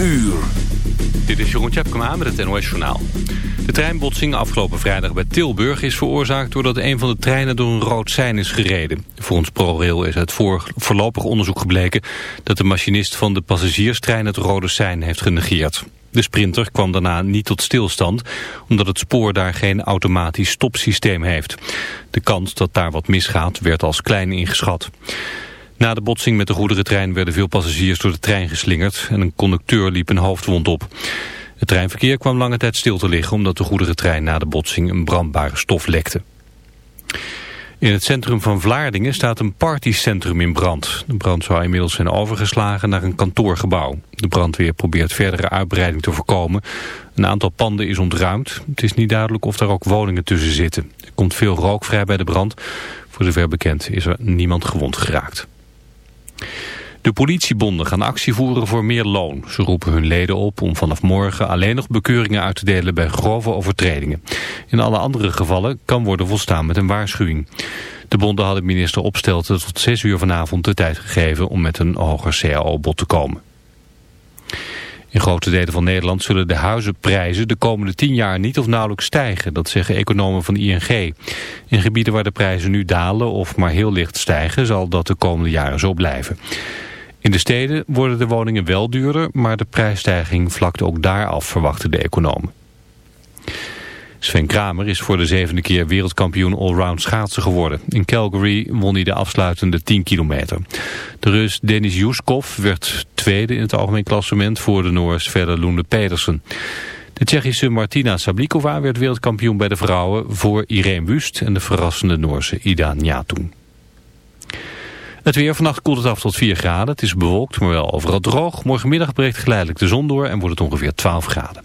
uur. Dit is Jeroen Tjepkema met het NOS Journaal. De treinbotsing afgelopen vrijdag bij Tilburg is veroorzaakt... doordat een van de treinen door een rood sein is gereden. Volgens ProRail is uit voor, voorlopig onderzoek gebleken... dat de machinist van de passagierstrein het rode sein heeft genegeerd. De sprinter kwam daarna niet tot stilstand... omdat het spoor daar geen automatisch stopsysteem heeft. De kans dat daar wat misgaat werd als klein ingeschat. Na de botsing met de goederentrein werden veel passagiers door de trein geslingerd en een conducteur liep een hoofdwond op. Het treinverkeer kwam lange tijd stil te liggen omdat de goederentrein na de botsing een brandbare stof lekte. In het centrum van Vlaardingen staat een partycentrum in brand. De brand zou inmiddels zijn overgeslagen naar een kantoorgebouw. De brandweer probeert verdere uitbreiding te voorkomen. Een aantal panden is ontruimd. Het is niet duidelijk of daar ook woningen tussen zitten. Er komt veel rook vrij bij de brand. Voor zover bekend is er niemand gewond geraakt. De politiebonden gaan actie voeren voor meer loon. Ze roepen hun leden op om vanaf morgen alleen nog bekeuringen uit te delen bij grove overtredingen. In alle andere gevallen kan worden volstaan met een waarschuwing. De bonden hadden minister Opstelten tot 6 uur vanavond de tijd gegeven om met een hoger cao-bod te komen. In grote delen van Nederland zullen de huizenprijzen de komende 10 jaar niet of nauwelijks stijgen. Dat zeggen economen van ING. In gebieden waar de prijzen nu dalen of maar heel licht stijgen zal dat de komende jaren zo blijven. In de steden worden de woningen wel duurder, maar de prijsstijging vlakt ook daar af, verwachten de economen. Sven Kramer is voor de zevende keer wereldkampioen allround schaatsen geworden. In Calgary won hij de afsluitende 10 kilometer. De Rus Denis Juskov werd tweede in het algemeen klassement voor de Noors verder Loende Pedersen. De Tsjechische Martina Sablikova werd wereldkampioen bij de vrouwen voor Irene Wust en de verrassende Noorse Ida Njatoen. Het weer vannacht koelt het af tot 4 graden. Het is bewolkt, maar wel overal droog. Morgenmiddag breekt geleidelijk de zon door en wordt het ongeveer 12 graden.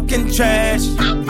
talking trash.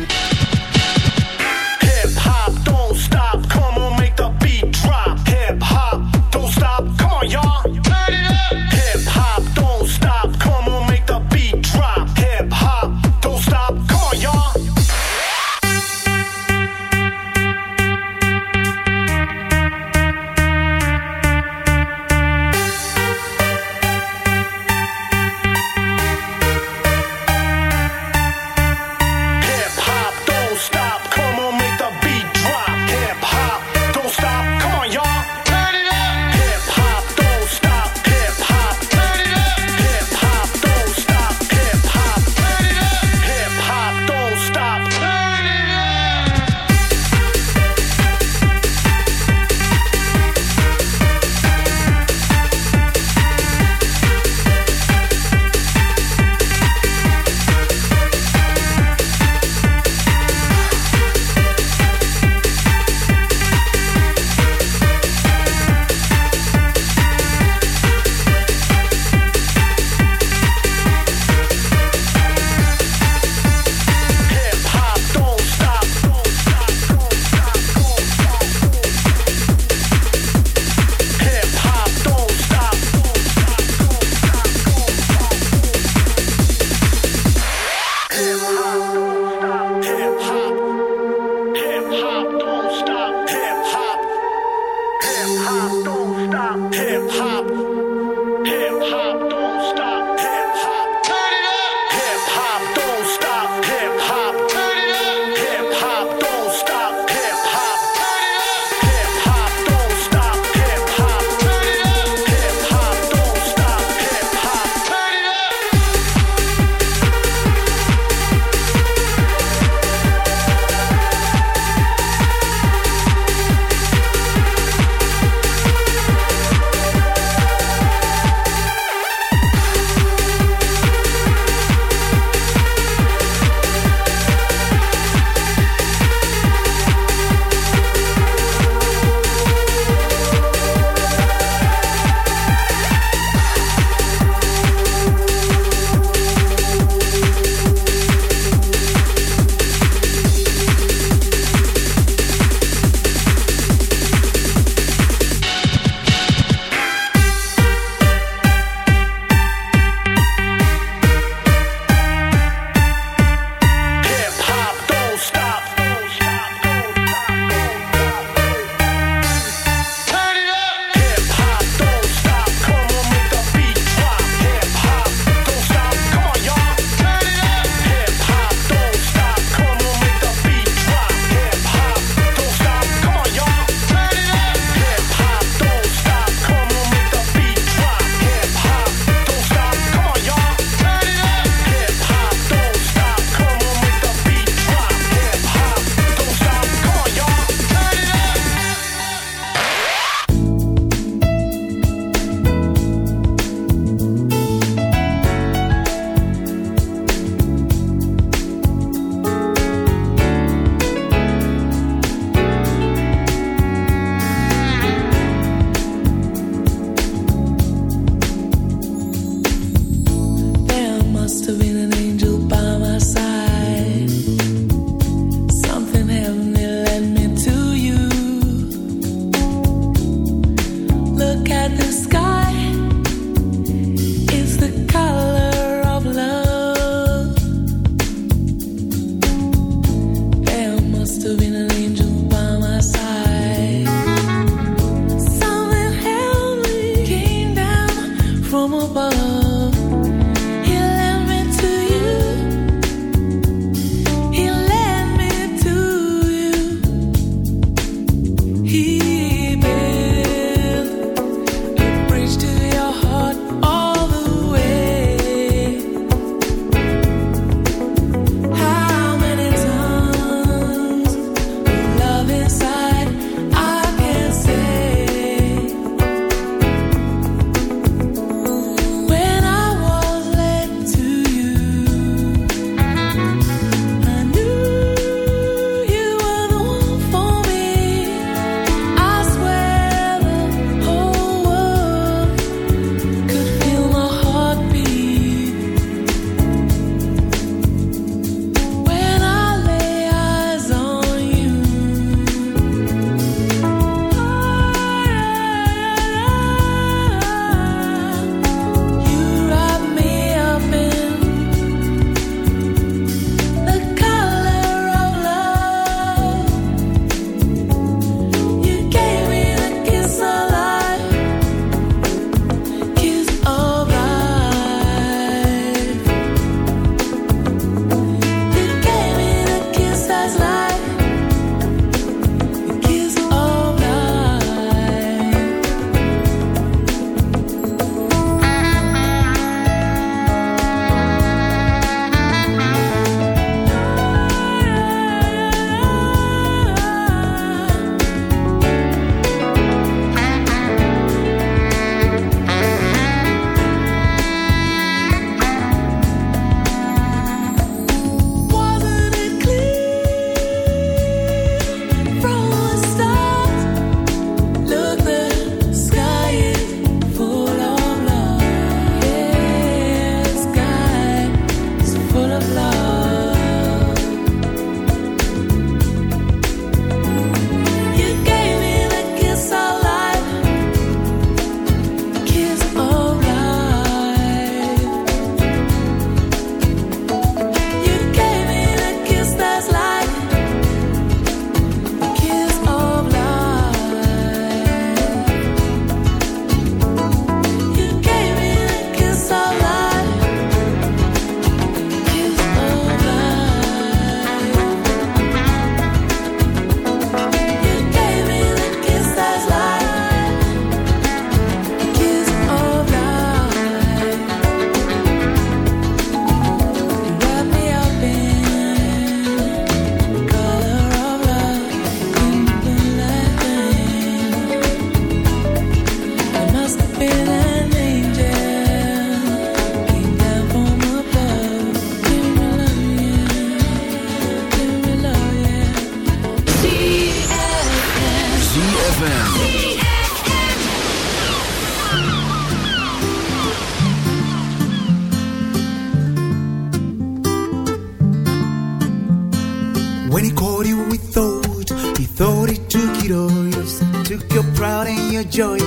your and your joy,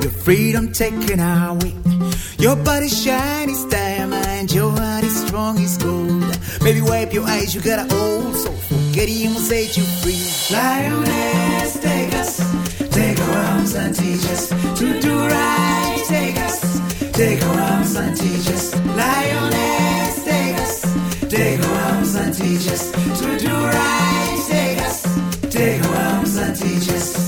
your freedom taken away. Your body shiny as diamond, your heart is strong as gold. Baby, wipe your eyes, you got an old soul. Forget him will set you free. Lioness, take us, take our arms and teach us to do right. Take us, take our arms and teach us. Lioness, take us, take our arms and teach us to do right. Take us, take our arms and teach us.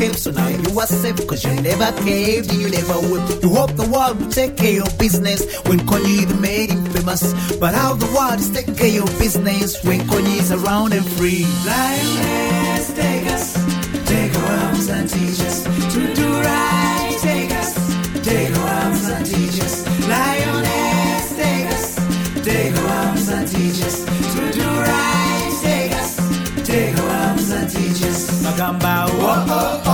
a so now you are safe, cause you never caved you never whipped. You hope the world will take care of business when Kanye even made him famous. But how the world is taking care of business when Kanye is around and free. Lioness, take us, take our arms and teach us to do right. Take us, take our arms and teach us. Lioness, take us, take our arms and teach us to do right. Take us, take our arms and teach us. Bagamba, oh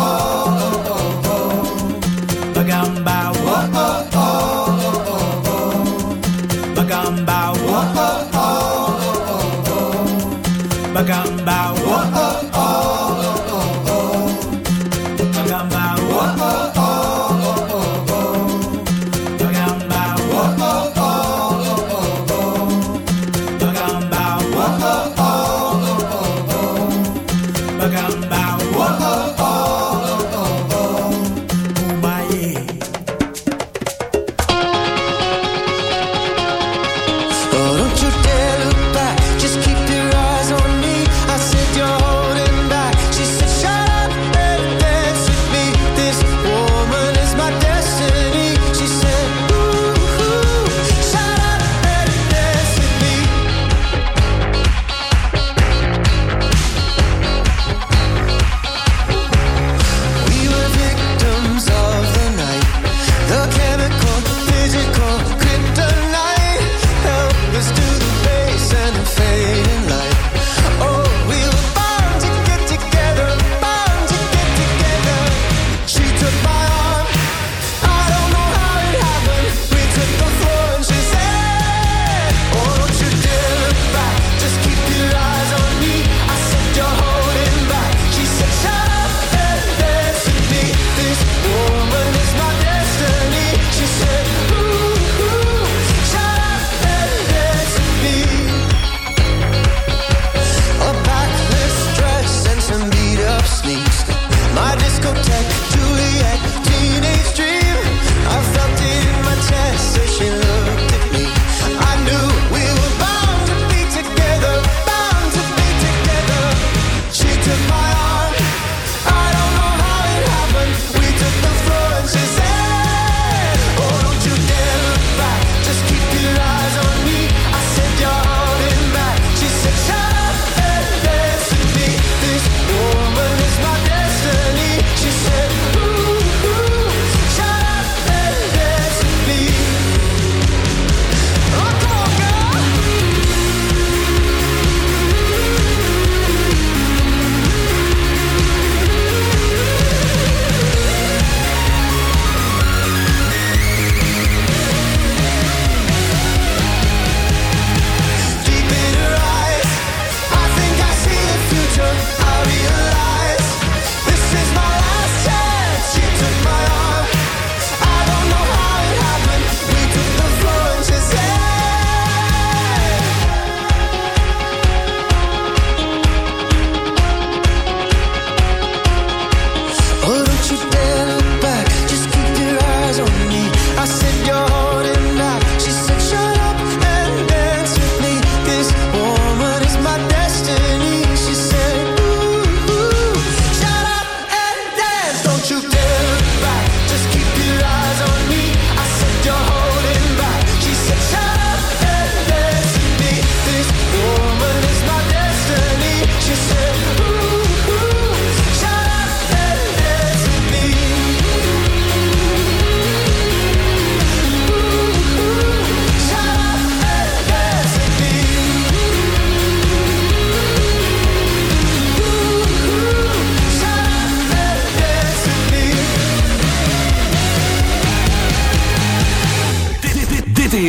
Don't you dare look back, just keep your eyes on me.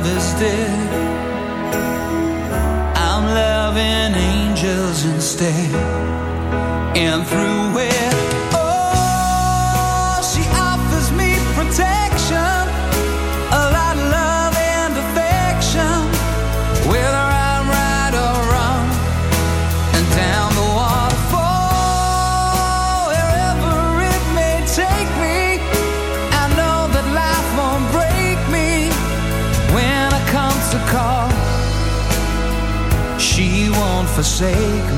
lovers did. I'm loving angels instead, and through say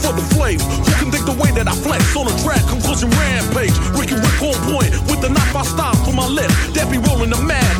for the flame. Who can think the way that I flex on a track? Conclusion rampage. Ricky Rick on point with the knife I stop for my left. That be rolling the mad